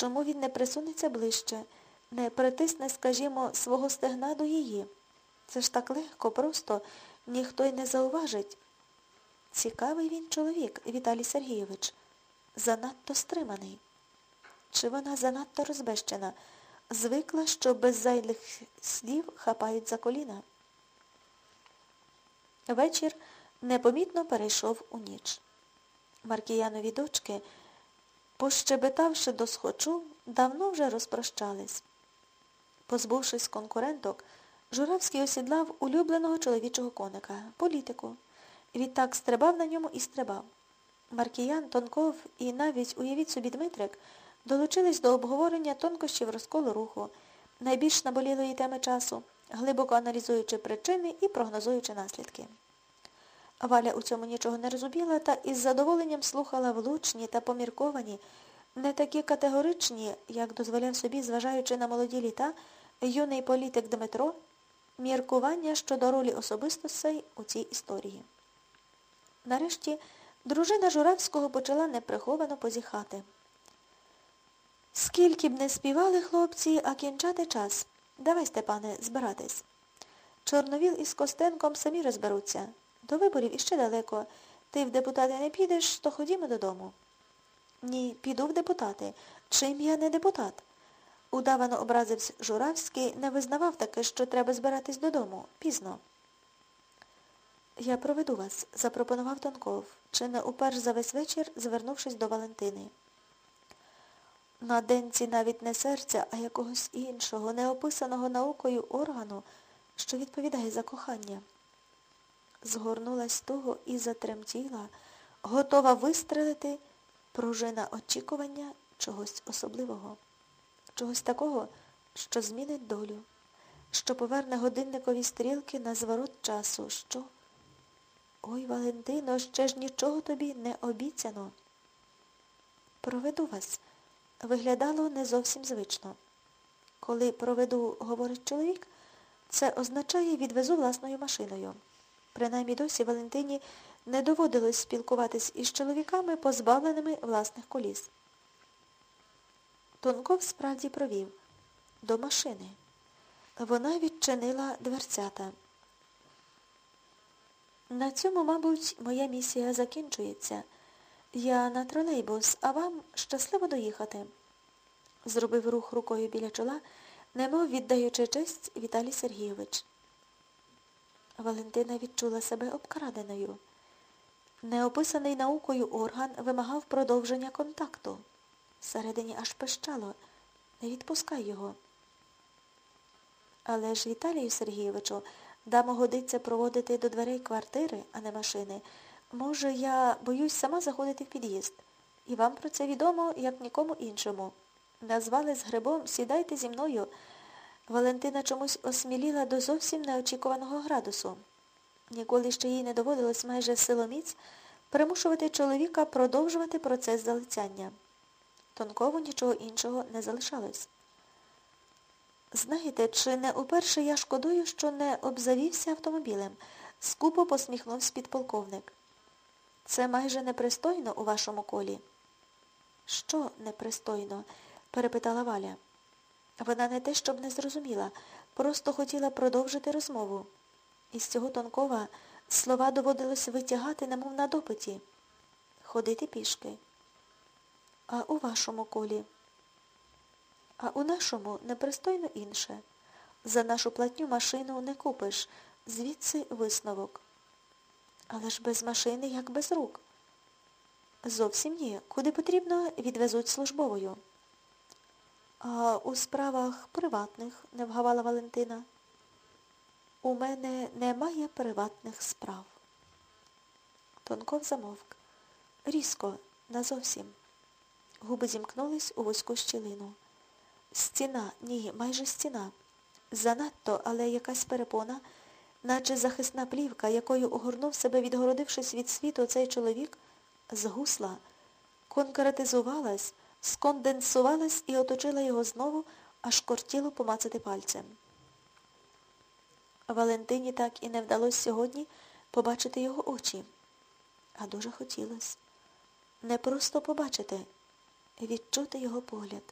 Чому він не присунеться ближче, не притисне, скажімо, свого стегна до її? Це ж так легко, просто ніхто й не зауважить. Цікавий він чоловік, Віталій Сергійович, занадто стриманий. Чи вона занадто розбещена, звикла, що без зайвих слів хапають за коліна? Вечір непомітно перейшов у ніч. Маркіянові дочки, пощебетавши до схочу, давно вже розпрощались. Позбувшись конкуренток, Журавський осідлав улюбленого чоловічого коника, політику. Відтак стрибав на ньому і стрибав. Маркіян, Тонков і навіть, уявіть собі, Дмитрик, долучились до обговорення тонкощів розколу руху, найбільш наболілої теми часу, глибоко аналізуючи причини і прогнозуючи наслідки. Валя у цьому нічого не розуміла та із задоволенням слухала влучні та помірковані, не такі категоричні, як дозволяв собі, зважаючи на молоді літа, юний політик Дмитро, міркування щодо ролі особистостей у цій історії. Нарешті дружина Журавського почала неприховано позіхати. Скільки б не співали хлопці, а кінчати час. Давай, Степане, збиратись. Чорновіл із Костенком самі розберуться. До виборів іще далеко. Ти в депутати не підеш, то ходімо додому. Ні, піду в депутати. Чим я не депутат? Удавано образився Журавський, не визнавав таки, що треба збиратись додому. Пізно. Я проведу вас, запропонував Тонков, чи не уперш за весь вечір, звернувшись до Валентини. На денці навіть не серця, а якогось іншого, неописаного наукою органу, що відповідає за кохання. Згорнулась того і затремтіла, готова вистрелити пружина очікування чогось особливого, чогось такого, що змінить долю, що поверне годинникові стрілки на зворот часу, що... Ой, Валентино, ще ж нічого тобі не обіцяно. Проведу вас. Виглядало не зовсім звично. Коли проведу, говорить чоловік, це означає відвезу власною машиною. Принаймні досі Валентині не доводилось спілкуватись із чоловіками, позбавленими власних коліс. Тонков справді провів до машини. Вона відчинила дверцята. На цьому, мабуть, моя місія закінчується. Я на тролейбус, а вам щасливо доїхати. Зробив рух рукою біля чола, немов віддаючи честь Віталій Сергійович. Валентина відчула себе обкраденою. Неописаний наукою орган вимагав продовження контакту. Всередині аж пищало. Не відпускай його. Але ж Віталію Сергійовичу, дамо годиться проводити до дверей квартири, а не машини. Може, я боюсь сама заходити в під'їзд. І вам про це відомо, як нікому іншому. Назвали з грибом Сідайте зі мною. Валентина чомусь осміліла до зовсім неочікуваного градусу. Ніколи ще їй не доводилось майже силоміць примушувати чоловіка продовжувати процес залицяння. Тонкову нічого іншого не залишалось. Знаєте, чи не уперше я шкодую, що не обзавівся автомобілем? Скупо посміхнувся підполковник. Це майже непристойно у вашому колі. Що непристойно? перепитала Валя. Вона не те, щоб не зрозуміла, просто хотіла продовжити розмову. Із цього тонкова слова доводилось витягати, немов на допиті. Ходити пішки. А у вашому колі? А у нашому непристойно інше. За нашу платню машину не купиш, звідси висновок. Але ж без машини, як без рук. Зовсім ні. Куди потрібно, відвезуть службовою. А у справах приватних, не вгавала Валентина. У мене немає приватних справ. Тонков замовк. Різко, назовсім. Губи зімкнулись у вузьку щілину. Стіна, ні, майже стіна. Занадто, але якась перепона, наче захисна плівка, якою огорнув себе, відгородившись від світу, цей чоловік, згусла, конкретизувалась, сконденсувалась і оточила його знову, аж кортіло помацати пальцем. Валентині так і не вдалося сьогодні побачити його очі. А дуже хотілося. Не просто побачити, відчути його погляд.